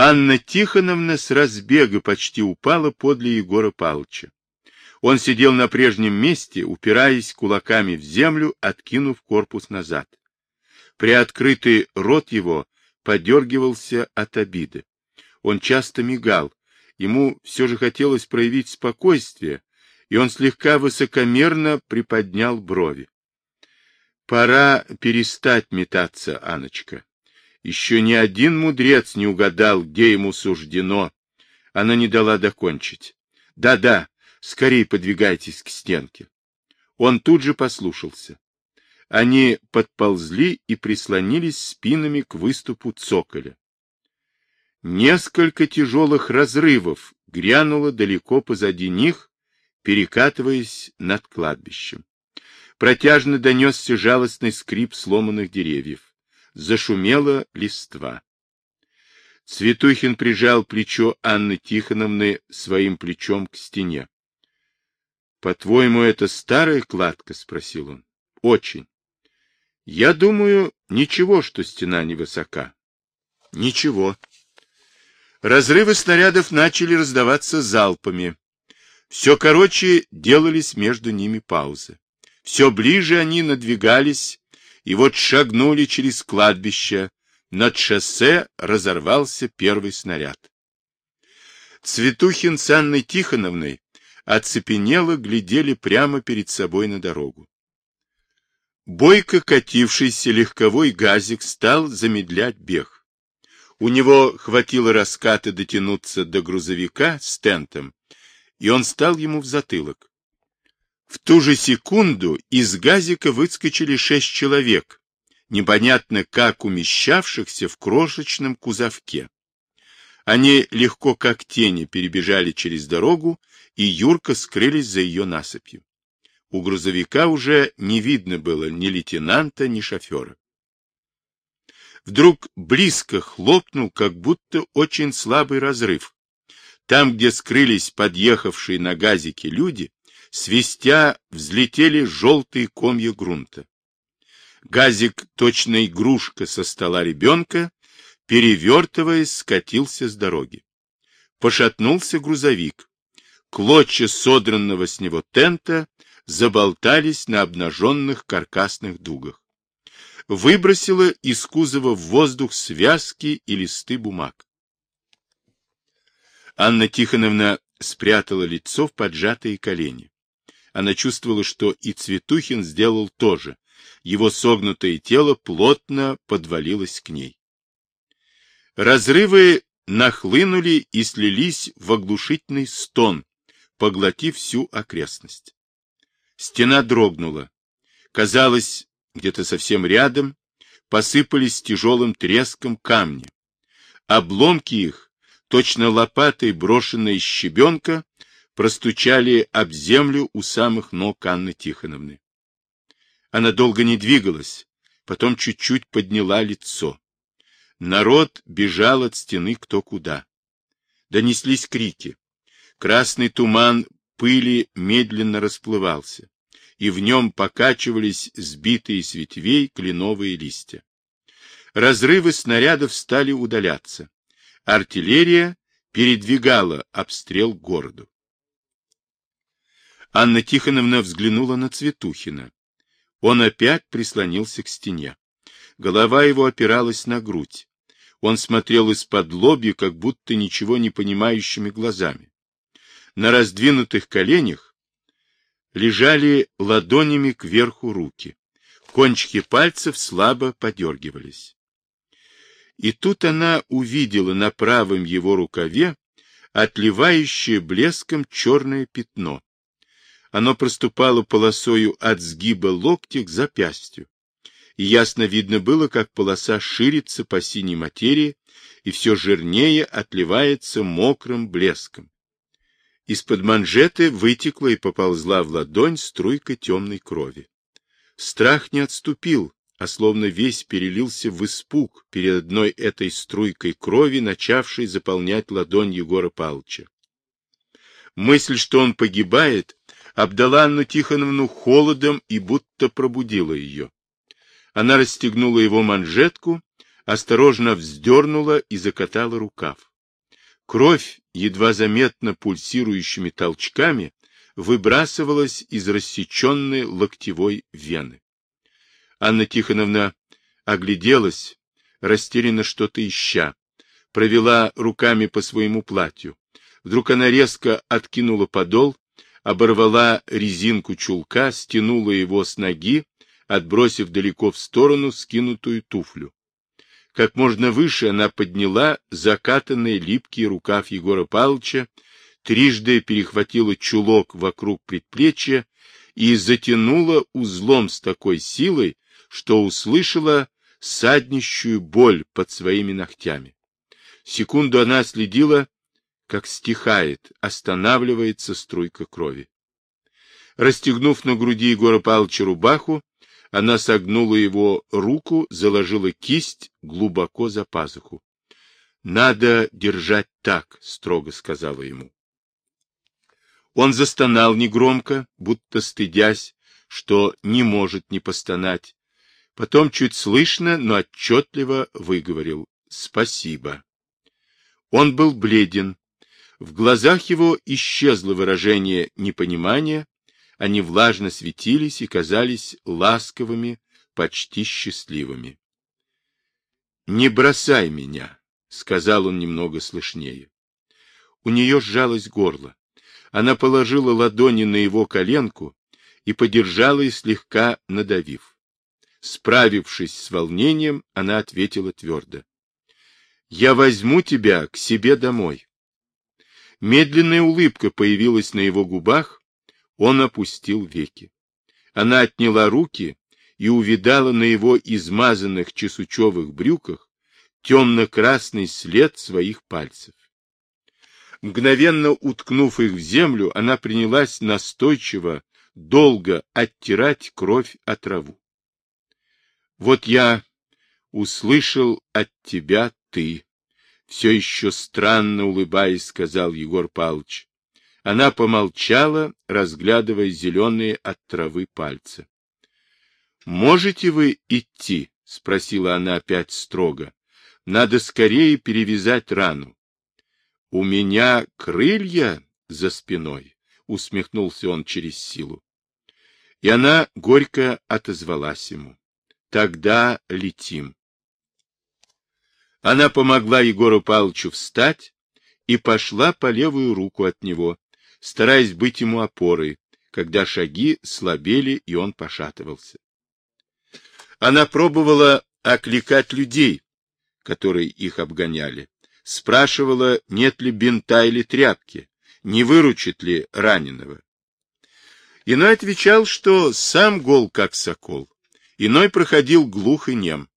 Анна Тихоновна с разбега почти упала подле Егора Павловича. Он сидел на прежнем месте, упираясь кулаками в землю, откинув корпус назад. Приоткрытый рот его подергивался от обиды. Он часто мигал. Ему все же хотелось проявить спокойствие, и он слегка высокомерно приподнял брови. Пора перестать метаться, Аночка. Еще ни один мудрец не угадал, где ему суждено. Она не дала докончить. Да-да, скорее подвигайтесь к стенке. Он тут же послушался. Они подползли и прислонились спинами к выступу цоколя. Несколько тяжелых разрывов грянуло далеко позади них, перекатываясь над кладбищем. Протяжно донесся жалостный скрип сломанных деревьев. Зашумела листва. Цветухин прижал плечо Анны Тихоновны своим плечом к стене. — По-твоему, это старая кладка? — спросил он. — Очень. — Я думаю, ничего, что стена невысока. — Ничего. Разрывы снарядов начали раздаваться залпами. Все короче делались между ними паузы. Все ближе они надвигались, и вот шагнули через кладбище. Над шоссе разорвался первый снаряд. Цветухин с Анной Тихоновной оцепенело глядели прямо перед собой на дорогу. Бойко катившийся легковой газик стал замедлять бег. У него хватило раската дотянуться до грузовика с тентом, и он стал ему в затылок. В ту же секунду из газика выскочили шесть человек, непонятно как умещавшихся в крошечном кузовке. Они легко как тени перебежали через дорогу и юрко скрылись за ее насыпью. У грузовика уже не видно было ни лейтенанта, ни шофера. Вдруг близко хлопнул, как будто очень слабый разрыв. Там, где скрылись подъехавшие на газике люди, свистя взлетели желтые комья грунта. Газик, точно игрушка со стола ребенка, перевертываясь, скатился с дороги. Пошатнулся грузовик. Клочья содранного с него тента заболтались на обнаженных каркасных дугах. Выбросило из кузова в воздух связки и листы бумаг. Анна Тихоновна спрятала лицо в поджатые колени. Она чувствовала, что и Цветухин сделал то же. Его согнутое тело плотно подвалилось к ней. Разрывы нахлынули и слились в оглушительный стон, поглотив всю окрестность. Стена дрогнула. Казалось, где-то совсем рядом посыпались тяжелым треском камни. Обломки их, точно лопатой брошенная щебенка, простучали об землю у самых ног Анны Тихоновны. Она долго не двигалась, потом чуть-чуть подняла лицо. Народ бежал от стены кто куда. Донеслись крики. Красный туман пыли медленно расплывался, и в нем покачивались сбитые с ветвей кленовые листья. Разрывы снарядов стали удаляться. Артиллерия передвигала обстрел городу. Анна Тихоновна взглянула на Цветухина. Он опять прислонился к стене. Голова его опиралась на грудь. Он смотрел из-под лобья, как будто ничего не понимающими глазами. На раздвинутых коленях лежали ладонями кверху руки. Кончики пальцев слабо подергивались. И тут она увидела на правом его рукаве отливающее блеском черное пятно. Оно проступало полосою от сгиба локтя к запястью. И ясно видно было, как полоса ширится по синей материи и все жирнее отливается мокрым блеском. Из-под манжеты вытекла и поползла в ладонь струйка темной крови. Страх не отступил, а словно весь перелился в испуг перед одной этой струйкой крови, начавшей заполнять ладонь Егора Павловича. Мысль, что он погибает, обдала Анну Тихоновну холодом и будто пробудила ее. Она расстегнула его манжетку, осторожно вздернула и закатала рукав. Кровь, едва заметно пульсирующими толчками, выбрасывалась из рассеченной локтевой вены. Анна Тихоновна огляделась, растерянно что-то ища, провела руками по своему платью. Вдруг она резко откинула подол, оборвала резинку чулка, стянула его с ноги, отбросив далеко в сторону скинутую туфлю. Как можно выше она подняла закатанный липкий рукав Егора Павловича, трижды перехватила чулок вокруг предплечья и затянула узлом с такой силой, что услышала саднищую боль под своими ногтями. Секунду она следила, как стихает, останавливается струйка крови. Расстегнув на груди Егора Павловича рубаху, она согнула его руку, заложила кисть глубоко за пазуху. — Надо держать так, — строго сказала ему. Он застонал негромко, будто стыдясь, что не может не постонать. Потом чуть слышно, но отчетливо выговорил «Спасибо». Он был бледен. В глазах его исчезло выражение непонимания, они влажно светились и казались ласковыми, почти счастливыми. «Не бросай меня», — сказал он немного слышнее. У нее сжалось горло. Она положила ладони на его коленку и подержала их слегка надавив. Справившись с волнением, она ответила твердо. «Я возьму тебя к себе домой». Медленная улыбка появилась на его губах, он опустил веки. Она отняла руки и увидала на его измазанных чесучевых брюках темно-красный след своих пальцев. Мгновенно уткнув их в землю, она принялась настойчиво, долго оттирать кровь от траву. Вот я услышал от тебя ты. Все еще странно улыбаясь, сказал Егор Павлович. Она помолчала, разглядывая зеленые от травы пальцы. — Можете вы идти? — спросила она опять строго. — Надо скорее перевязать рану. — У меня крылья за спиной, — усмехнулся он через силу. И она горько отозвалась ему. — Тогда летим. Она помогла Егору Павловичу встать и пошла по левую руку от него, стараясь быть ему опорой, когда шаги слабели, и он пошатывался. Она пробовала окликать людей, которые их обгоняли, спрашивала, нет ли бинта или тряпки, не выручит ли раненого. Иной отвечал, что сам гол, как сокол, иной проходил глух и нем.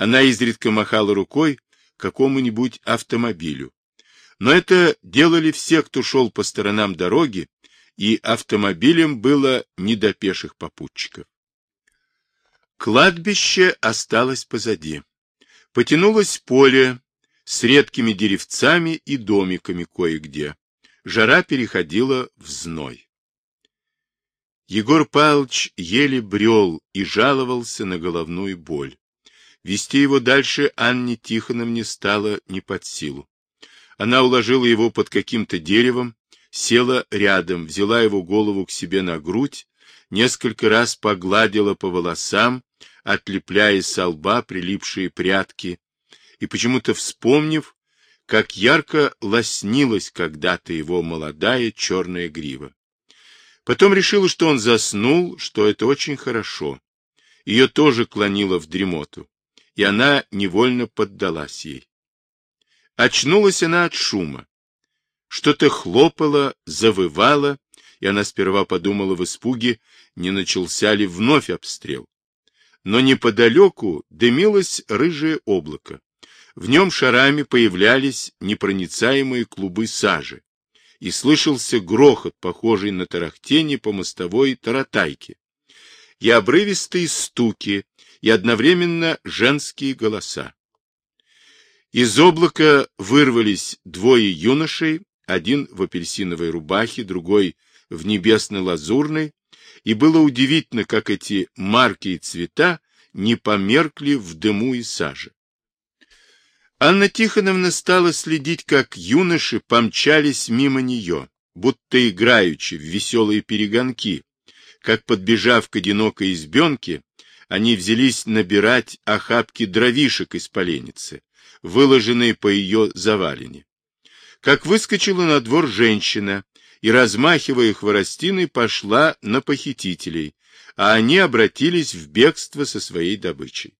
Она изредка махала рукой какому-нибудь автомобилю, но это делали все, кто шел по сторонам дороги, и автомобилем было не до пеших попутчиков. Кладбище осталось позади. Потянулось поле с редкими деревцами и домиками кое-где. Жара переходила в зной. Егор Павлович еле брел и жаловался на головную боль. Вести его дальше Анне Тихоновне стало не под силу. Она уложила его под каким-то деревом, села рядом, взяла его голову к себе на грудь, несколько раз погладила по волосам, отлепляя со лба прилипшие прятки, и почему-то вспомнив, как ярко лоснилась когда-то его молодая черная грива. Потом решила, что он заснул, что это очень хорошо. Ее тоже клонило в дремоту, и она невольно поддалась ей. Очнулась она от шума. Что-то хлопало, завывало, и она сперва подумала в испуге, не начался ли вновь обстрел. Но неподалеку дымилось рыжее облако. В нем шарами появлялись непроницаемые клубы сажи, и слышался грохот, похожий на тарахтение по мостовой таратайке, и обрывистые стуки, и одновременно женские голоса. Из облака вырвались двое юношей, один в апельсиновой рубахе, другой в небесно-лазурной, и было удивительно, как эти марки и цвета не померкли в дыму и саже. Анна Тихоновна стала следить, как юноши помчались мимо нее, будто играючи в веселые перегонки, как, подбежав к одинокой избенке, они взялись набирать охапки дровишек из поленницы, выложенные по ее завалине. Как выскочила на двор женщина и, размахивая хворостиной, пошла на похитителей, а они обратились в бегство со своей добычей.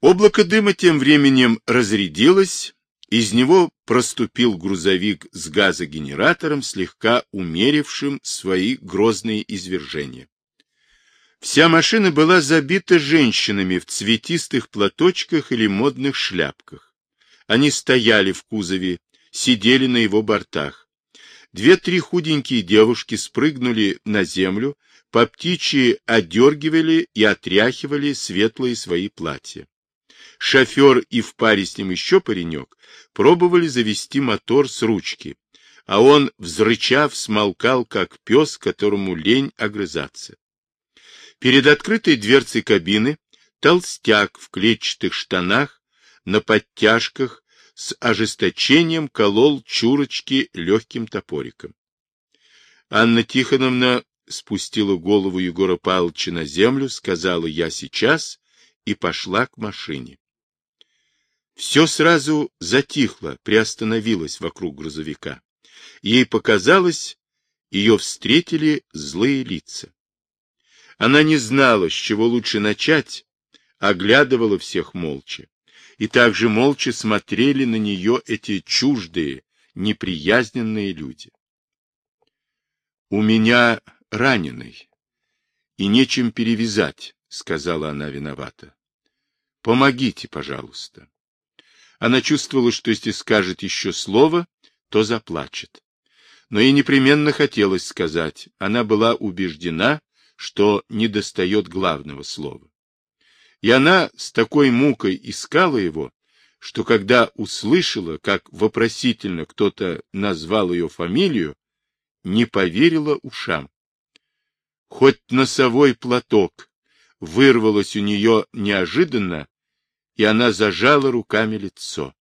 Облако дыма тем временем разрядилось, из него проступил грузовик с газогенератором, слегка умерившим свои грозные извержения. Вся машина была забита женщинами в цветистых платочках или модных шляпках. Они стояли в кузове, сидели на его бортах. Две-три худенькие девушки спрыгнули на землю, по птичьи одергивали и отряхивали светлые свои платья. Шофер и в паре с ним еще паренек пробовали завести мотор с ручки, а он, взрычав, смолкал, как пес, которому лень огрызаться. Перед открытой дверцей кабины толстяк в клетчатых штанах, на подтяжках, с ожесточением колол чурочки легким топориком. Анна Тихоновна спустила голову Егора Павловича на землю, сказала «я сейчас» и пошла к машине. Все сразу затихло, приостановилось вокруг грузовика. Ей показалось, ее встретили злые лица. Она не знала, с чего лучше начать, оглядывала всех молча. И также молча смотрели на нее эти чуждые, неприязненные люди. «У меня раненый, и нечем перевязать», — сказала она виновата. «Помогите, пожалуйста». Она чувствовала, что если скажет еще слово, то заплачет. Но ей непременно хотелось сказать. Она была убеждена, что недостает главного слова. И она с такой мукой искала его, что когда услышала, как вопросительно кто-то назвал ее фамилию, не поверила ушам. Хоть носовой платок вырвалось у нее неожиданно, и она зажала руками лицо.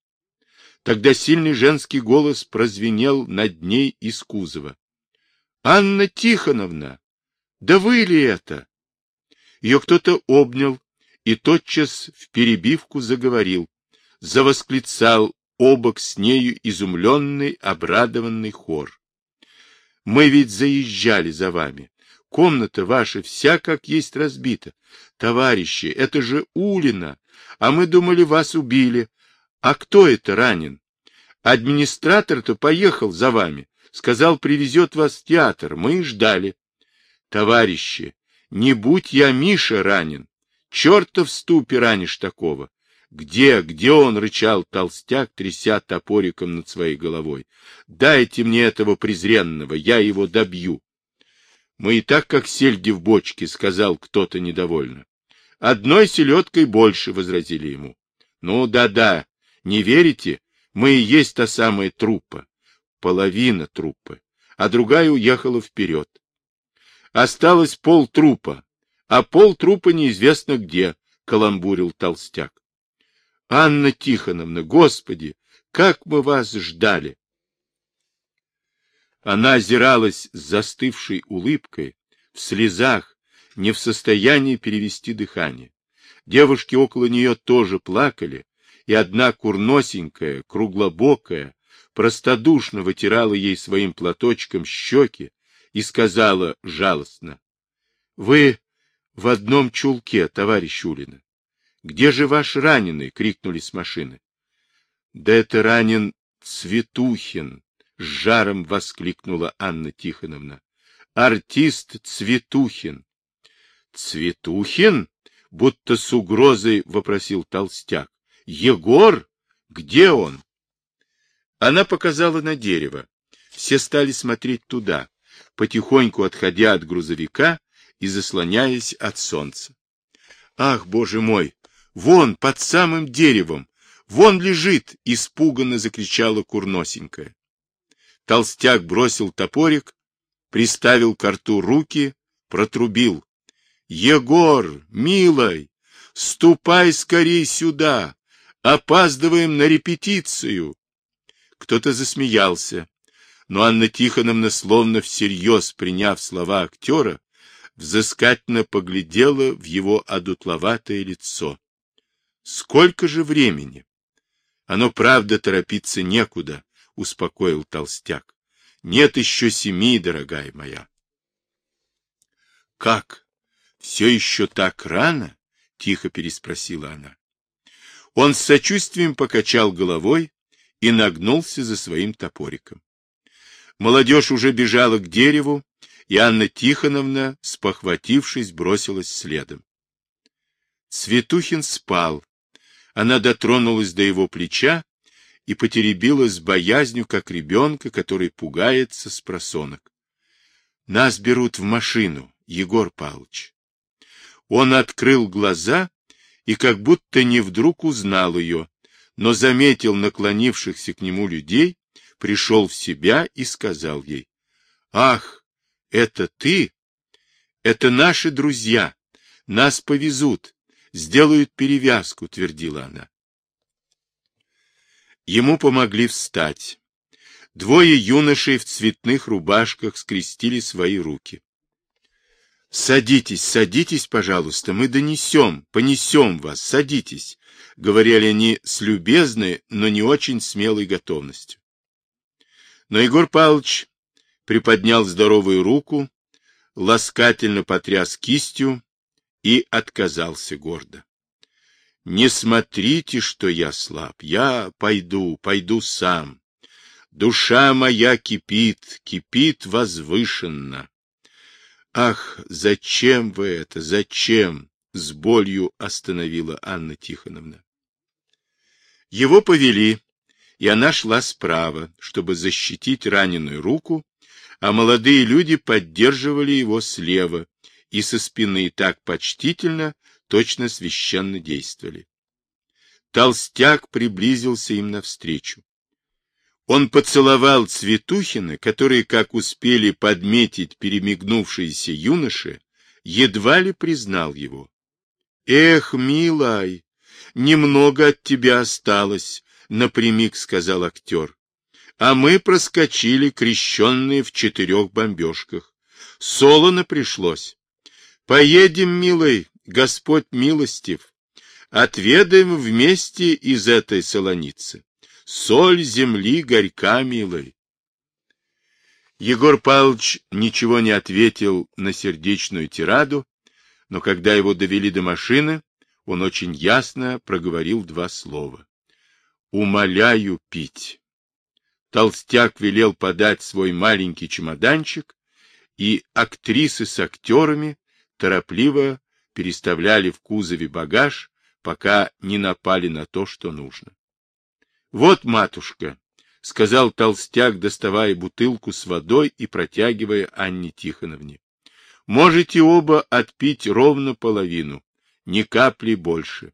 Тогда сильный женский голос прозвенел над ней из кузова. — Анна Тихоновна! Да вы ли это? Ее кто-то обнял и тотчас в перебивку заговорил, завосклицал обок с нею изумленный, обрадованный хор. Мы ведь заезжали за вами. Комната ваша вся как есть разбита. Товарищи, это же Улина, а мы думали, вас убили. А кто это ранен? Администратор-то поехал за вами. Сказал, привезет вас в театр. Мы и ждали. Товарищи, не будь я Миша ранен. Чертов в ступе ранишь такого. Где, где он, рычал толстяк, тряся топориком над своей головой. Дайте мне этого презренного, я его добью. Мы и так, как сельди в бочке, сказал кто-то недовольно. Одной селедкой больше, возразили ему. Ну, да-да, не верите? Мы и есть та самая труппа. Половина труппы, а другая уехала вперед. Осталось пол трупа, а пол трупа неизвестно где, каламбурил толстяк. Анна Тихоновна, господи, как мы вас ждали! Она озиралась с застывшей улыбкой, в слезах, не в состоянии перевести дыхание. Девушки около нее тоже плакали, и одна курносенькая, круглобокая, простодушно вытирала ей своим платочком щеки и сказала жалостно, — Вы в одном чулке, товарищ Улина. Где же ваш раненый? — крикнули с машины. — Да это ранен Цветухин, с жаром воскликнула Анна Тихоновна. Артист Цветухин. Цветухин? Будто с угрозой вопросил толстяк. Егор? Где он? Она показала на дерево. Все стали смотреть туда, потихоньку отходя от грузовика и заслоняясь от солнца. Ах, боже мой! Вон, под самым деревом! Вон лежит! Испуганно закричала курносенькая. Толстяк бросил топорик, приставил к рту руки, протрубил. — Егор, милой, ступай скорей сюда! Опаздываем на репетицию. Кто-то засмеялся, но Анна Тихоновна, словно всерьез приняв слова актера, взыскательно поглядела в его одутловатое лицо. Сколько же времени? Оно, правда, торопиться некуда, успокоил толстяк. Нет еще семи, дорогая моя. Как? Все еще так рано? Тихо переспросила она. Он с сочувствием покачал головой и нагнулся за своим топориком. Молодежь уже бежала к дереву, и Анна Тихоновна, спохватившись, бросилась следом. Цветухин спал. Она дотронулась до его плеча и потеребила с боязнью, как ребенка, который пугается с просонок. Нас берут в машину, Егор Павлович. Он открыл глаза и как будто не вдруг узнал ее, но заметил наклонившихся к нему людей, пришел в себя и сказал ей, «Ах, это ты? Это наши друзья. Нас повезут, сделают перевязку», — твердила она. Ему помогли встать. Двое юношей в цветных рубашках скрестили свои руки. «Садитесь, садитесь, пожалуйста, мы донесем, понесем вас, садитесь», — говорили они с любезной, но не очень смелой готовностью. Но Егор Павлович приподнял здоровую руку, ласкательно потряс кистью и отказался гордо. «Не смотрите, что я слаб, я пойду, пойду сам. Душа моя кипит, кипит возвышенно. Ах, зачем вы это, зачем? С болью остановила Анна Тихоновна. Его повели, и она шла справа, чтобы защитить раненую руку, а молодые люди поддерживали его слева и со спины так почтительно, точно священно действовали. Толстяк приблизился им навстречу. Он поцеловал Цветухина, которые, как успели подметить перемигнувшиеся юноши, едва ли признал его. — Эх, милай, немного от тебя осталось, — напрямик сказал актер. — А мы проскочили, крещенные в четырех бомбежках. Солоно пришлось. Поедем, милый, Господь милостив, отведаем вместе из этой солоницы соль земли горька, милый. Егор Павлович ничего не ответил на сердечную тираду, но когда его довели до машины, он очень ясно проговорил два слова. «Умоляю пить». Толстяк велел подать свой маленький чемоданчик, и актрисы с актерами торопливо переставляли в кузове багаж, пока не напали на то, что нужно. — Вот, матушка, — сказал толстяк, доставая бутылку с водой и протягивая Анне Тихоновне. — Можете оба отпить ровно половину, ни капли больше,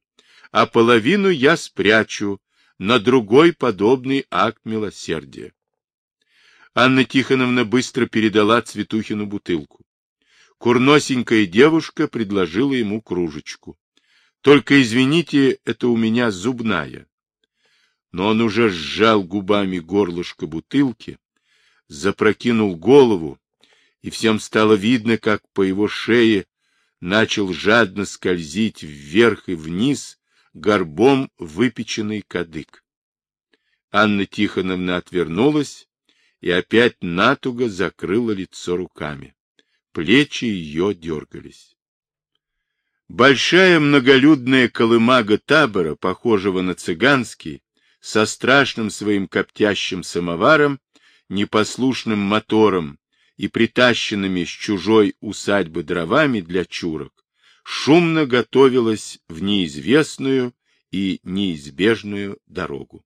а половину я спрячу на другой подобный акт милосердия. Анна Тихоновна быстро передала Цветухину бутылку. Курносенькая девушка предложила ему кружечку. — Только извините, это у меня зубная но он уже сжал губами горлышко бутылки, запрокинул голову, и всем стало видно, как по его шее начал жадно скользить вверх и вниз горбом выпеченный кадык. Анна Тихоновна отвернулась и опять натуго закрыла лицо руками. Плечи ее дергались. Большая многолюдная колымага табора, похожего на цыганский, со страшным своим коптящим самоваром, непослушным мотором и притащенными с чужой усадьбы дровами для чурок, шумно готовилась в неизвестную и неизбежную дорогу.